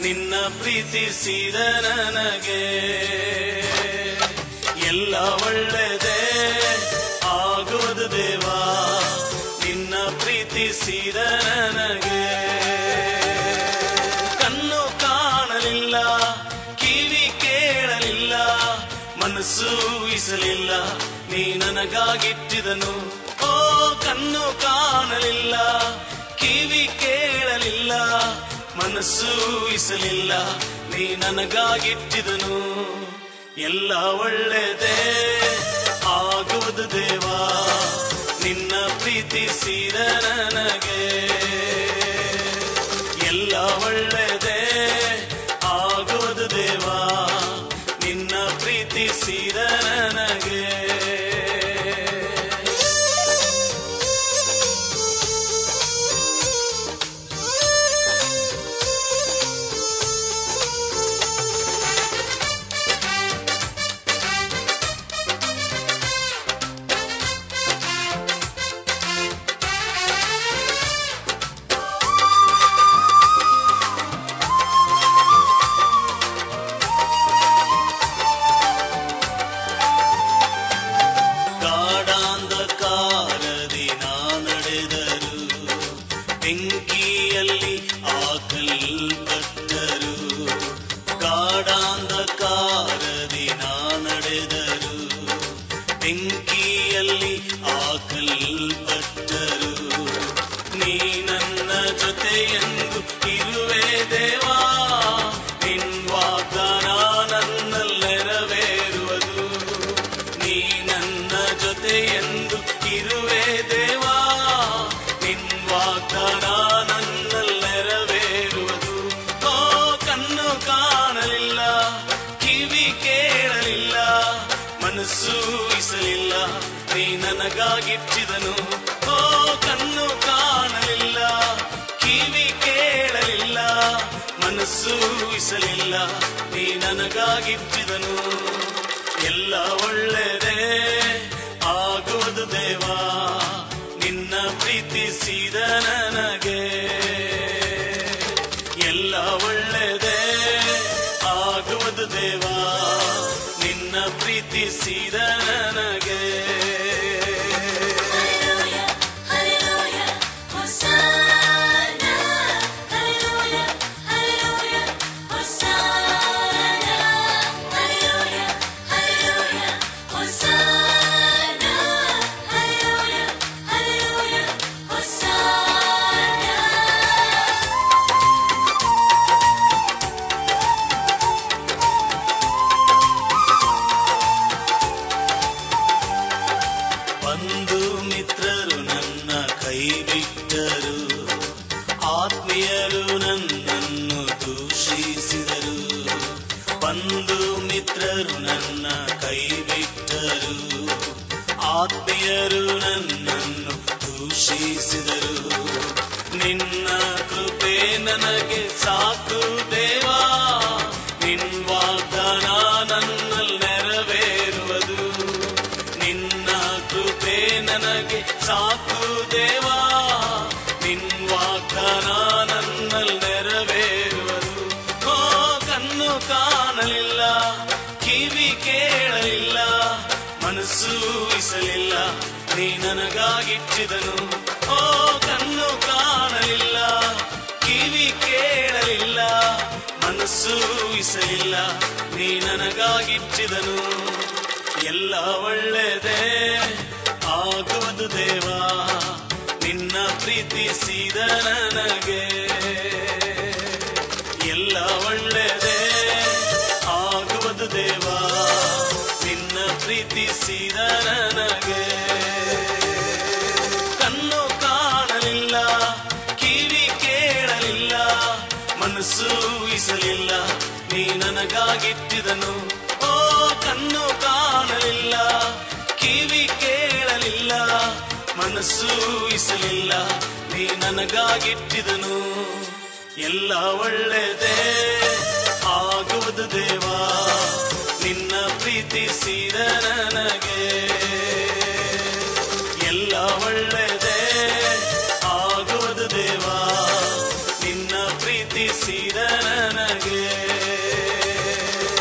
ನಿನ್ನ ಪ್ರೀತಿಸಿದ ನನಗೆ. ಎಲ್ಲ ಒಳ್ಳೆದೆ ಆಗುವುದು ದೇವಾ. ನಿನ್ನ ಪ್ರೀತಿಸಿದ ನನಗೆ. ಕಣ್ಣು ಕಾಣಲಿಲ್ಲ, ಕಿವಿ ಕೇಳಲಿಲ್ಲ, ಮನಸ್ಸು ಇಸಲಿಲ್ಲ ನೀ ನನಗಾಗಿಟ್ಟಿದನು. ಓ, ಕಣ್ಣು ಕಾಣಲಿಲ್ಲ, ಕಿವಿ ಕೇಳಲಿಲ್ಲ ಮನಸ್ಸು ಇಸಲಿಲ್ಲ ನೀ ನನಗಾಗಿಟ್ಟಿದನು. ಎಲ್ಲ ಒಳ್ಳೆದೇ ಆಗುವುದು ದೇವಾ ನಿನ್ನ ಪ್ರೀತಿಸಿದ ನನಗೆ. ಊಹಿಸಲಿಲ್ಲ ನೀ ನನಗಾಗಿಟ್ಟಿದನು. ಓ ಕಣ್ಣು ಕಾಣಲಿಲ್ಲ, ಕಿವಿ ಕೇಳಲಿಲ್ಲ, ಮನಸ್ಸು ಇಸಲಿಲ್ಲ, ನೀ ನನಗಾಗಿಟ್ಟಿದನು. ಎಲ್ಲ ಒಳ್ಳೆದೇ ಆಗುವುದು ದೇವಾ, ನಿನ್ನ ಪ್ರೀತಿಸಿದ ನನಗೆ. ಬಂಧು ಮಿತ್ರರು ನನ್ನ ಕೈ ಬಿಟ್ಟರು ಆತ್ಮೀಯರು ನನ್ನನ್ನು ದೂಷಿಸಿದರು. ಬಂಧು ಮಿತ್ರರು ನನ್ನ ಕೈ ಬಿಟ್ಟರು ಆತ್ಮೀಯರು ನನ್ನನ್ನು ದೂಷಿಸಿದರು. ನಿನ್ನ ಕೃಪೆ ನನಗೆ ಸಾಕು. ನನಗಾಗಿಟ್ಟಿದನು ಓ, ಕಣ್ಣು ಕಾಣಲಿಲ್ಲ, ಕಿವಿ ಕೇಳಲಿಲ್ಲ, ಮನಸ್ಸು ಇಸಲಿಲ್ಲ ನೀ ನನಗಾಗಿಟ್ಟಿದನು. ಎಲ್ಲ ಒಳ್ಳೆದೇ ಆಗುವುದು ದೇವಾ, ನಿನ್ನ ಪ್ರೀತಿಸಿದ ನನಗೆ. ಎಲ್ಲ ಒಳ್ಳೆದೇ ಆಗುವುದು ದೇವಾ, ನಿನ್ನ ಪ್ರೀತಿಸಿದ ನನಗೆ. ಊಹಿಸಲಿಲ್ಲ ನೀ ನನಗಾಗಿಟ್ಟಿದನು. ಓ, ಕಣ್ಣು ಕಾಣಲಿಲ್ಲ. ಕಿವಿ ಕೇಳಲಿಲ್ಲ. ಮನಸ್ಸು ಇಸಲಿಲ್ಲ ನೀ ನನಗಾಗಿಟ್ಟಿದನು. ಎಲ್ಲ ಒಳ್ಳೆದೇ ಆಗುವುದು ದೇವಾ. ನಿನ್ನ ಪ್ರೀತಿಸಿದ ನನಗೆ.